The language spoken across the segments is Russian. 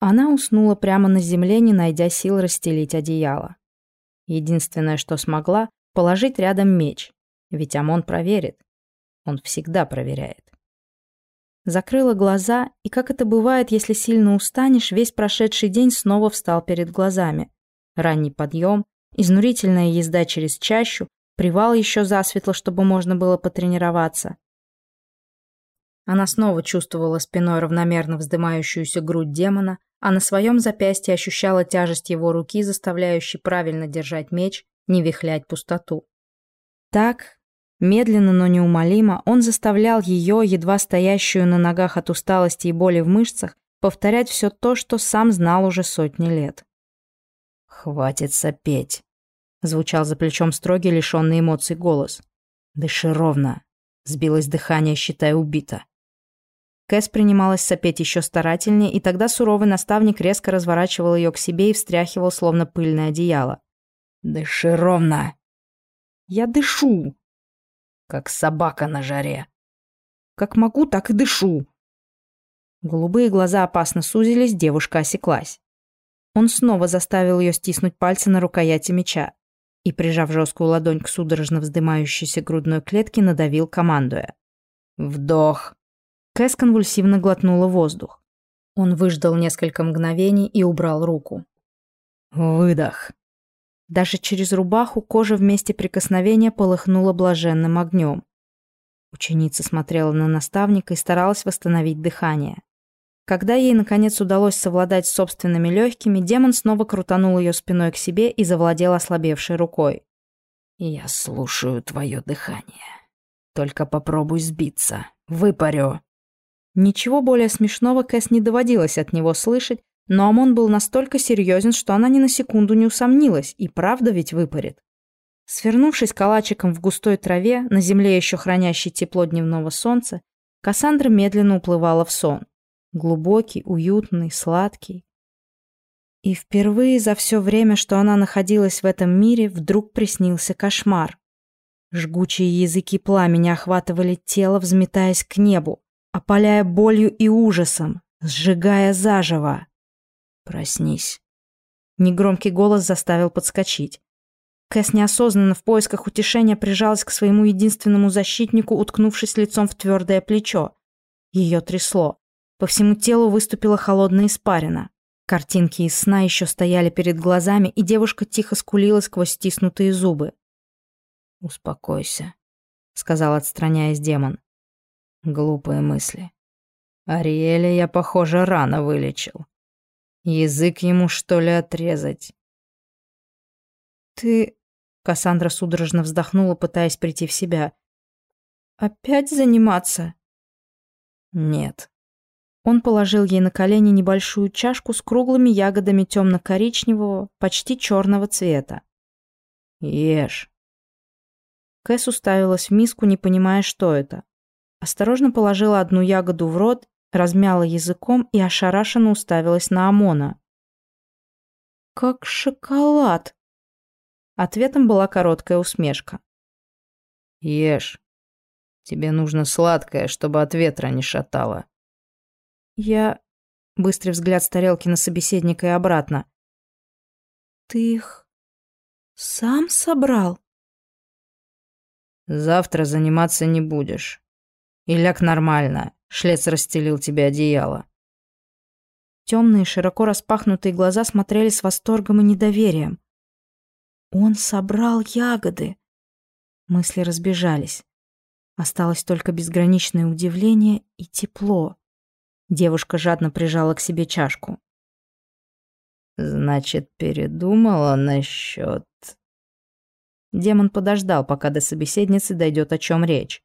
Она уснула прямо на земле, не найдя сил расстелить одеяло. Единственное, что смогла, положить рядом меч. Ведь Амон проверит. Он всегда проверяет. Закрыла глаза, и как это бывает, если сильно устанешь, весь прошедший день снова встал перед глазами. Ранний подъем, изнурительная езда через чащу, привал еще засветло, чтобы можно было потренироваться. Она снова чувствовала спиной равномерно вздымающуюся грудь демона, а на своем запястье ощущала тяжесть его руки, заставляющей правильно держать меч, не вихлять пустоту. Так, медленно, но неумолимо, он заставлял ее, едва стоящую на ногах от усталости и боли в мышцах, повторять все то, что сам знал уже сотни лет. «Хватит сопеть», — звучал за плечом строгий, лишенный эмоций голос. «Дыши ровно». Сбилось дыхание, считай, убито. Кэс принималась сопеть еще старательнее, и тогда суровый наставник резко разворачивал ее к себе и встряхивал, словно пыльное одеяло. «Дыши ровно!» «Я дышу!» «Как собака на жаре!» «Как могу, так и дышу!» Голубые глаза опасно сузились, девушка осеклась. Он снова заставил ее стиснуть пальцы на рукояти меча и, прижав жесткую ладонь к судорожно вздымающейся грудной клетке, надавил, командуя. «Вдох!» Кэс конвульсивно глотнула воздух. Он выждал несколько мгновений и убрал руку. Выдох. Даже через рубаху кожа вместе прикосновения полыхнула блаженным огнем. Ученица смотрела на наставника и старалась восстановить дыхание. Когда ей, наконец, удалось совладать с собственными легкими, демон снова крутанул ее спиной к себе и завладел ослабевшей рукой. «Я слушаю твое дыхание. Только попробуй сбиться. Выпарю». Ничего более смешного Кэс не доводилось от него слышать, но Амон был настолько серьезен, что она ни на секунду не усомнилась, и правда ведь выпарит. Свернувшись калачиком в густой траве, на земле еще хранящей тепло дневного солнца, Кассандра медленно уплывала в сон. Глубокий, уютный, сладкий. И впервые за все время, что она находилась в этом мире, вдруг приснился кошмар. Жгучие языки пламени охватывали тело, взметаясь к небу опаляя болью и ужасом, сжигая заживо. «Проснись». Негромкий голос заставил подскочить. Кэс неосознанно в поисках утешения прижалась к своему единственному защитнику, уткнувшись лицом в твердое плечо. Ее трясло. По всему телу выступила холодная испарина. Картинки из сна еще стояли перед глазами, и девушка тихо скулила сквозь стиснутые зубы. «Успокойся», — сказал, отстраняясь демон. Глупые мысли. Ариэля я, похоже, рано вылечил. Язык ему, что ли, отрезать? Ты... Кассандра судорожно вздохнула, пытаясь прийти в себя. Опять заниматься? Нет. Он положил ей на колени небольшую чашку с круглыми ягодами темно-коричневого, почти черного цвета. Ешь. Кэс уставилась в миску, не понимая, что это. Осторожно положила одну ягоду в рот, размяла языком и ошарашенно уставилась на Амона. «Как шоколад!» Ответом была короткая усмешка. «Ешь. Тебе нужно сладкое, чтобы от ветра не шатало». «Я...» Быстрый взгляд с тарелки на собеседника и обратно. «Ты их сам собрал?» «Завтра заниматься не будешь. И ляг нормально. Шлец расстелил тебе одеяло. Темные, широко распахнутые глаза смотрели с восторгом и недоверием. Он собрал ягоды. Мысли разбежались. Осталось только безграничное удивление и тепло. Девушка жадно прижала к себе чашку. «Значит, передумала насчет...» Демон подождал, пока до собеседницы дойдет о чем речь.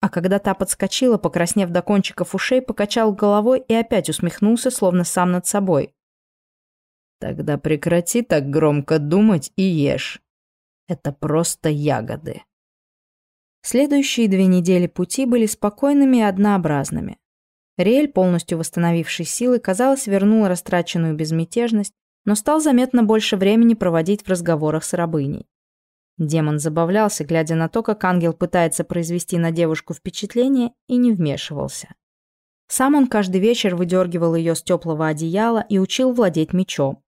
А когда та подскочила, покраснев до кончиков ушей, покачал головой и опять усмехнулся, словно сам над собой. «Тогда прекрати так громко думать и ешь. Это просто ягоды». Следующие две недели пути были спокойными и однообразными. Риэль, полностью восстановивший силы, казалось, вернул растраченную безмятежность, но стал заметно больше времени проводить в разговорах с рабыней. Демон забавлялся, глядя на то, как ангел пытается произвести на девушку впечатление, и не вмешивался. Сам он каждый вечер выдергивал ее с теплого одеяла и учил владеть мечом.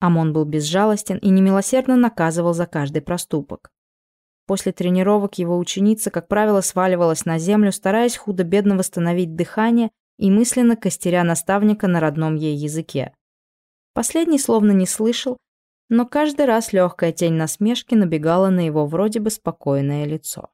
Амон был безжалостен и немилосердно наказывал за каждый проступок. После тренировок его ученица, как правило, сваливалась на землю, стараясь худо-бедно восстановить дыхание и мысленно костеря наставника на родном ей языке. Последний словно не слышал, но каждый раз легкая тень насмешки набегала на его вроде бы спокойное лицо.